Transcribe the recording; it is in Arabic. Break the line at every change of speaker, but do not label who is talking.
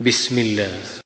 بسم الله.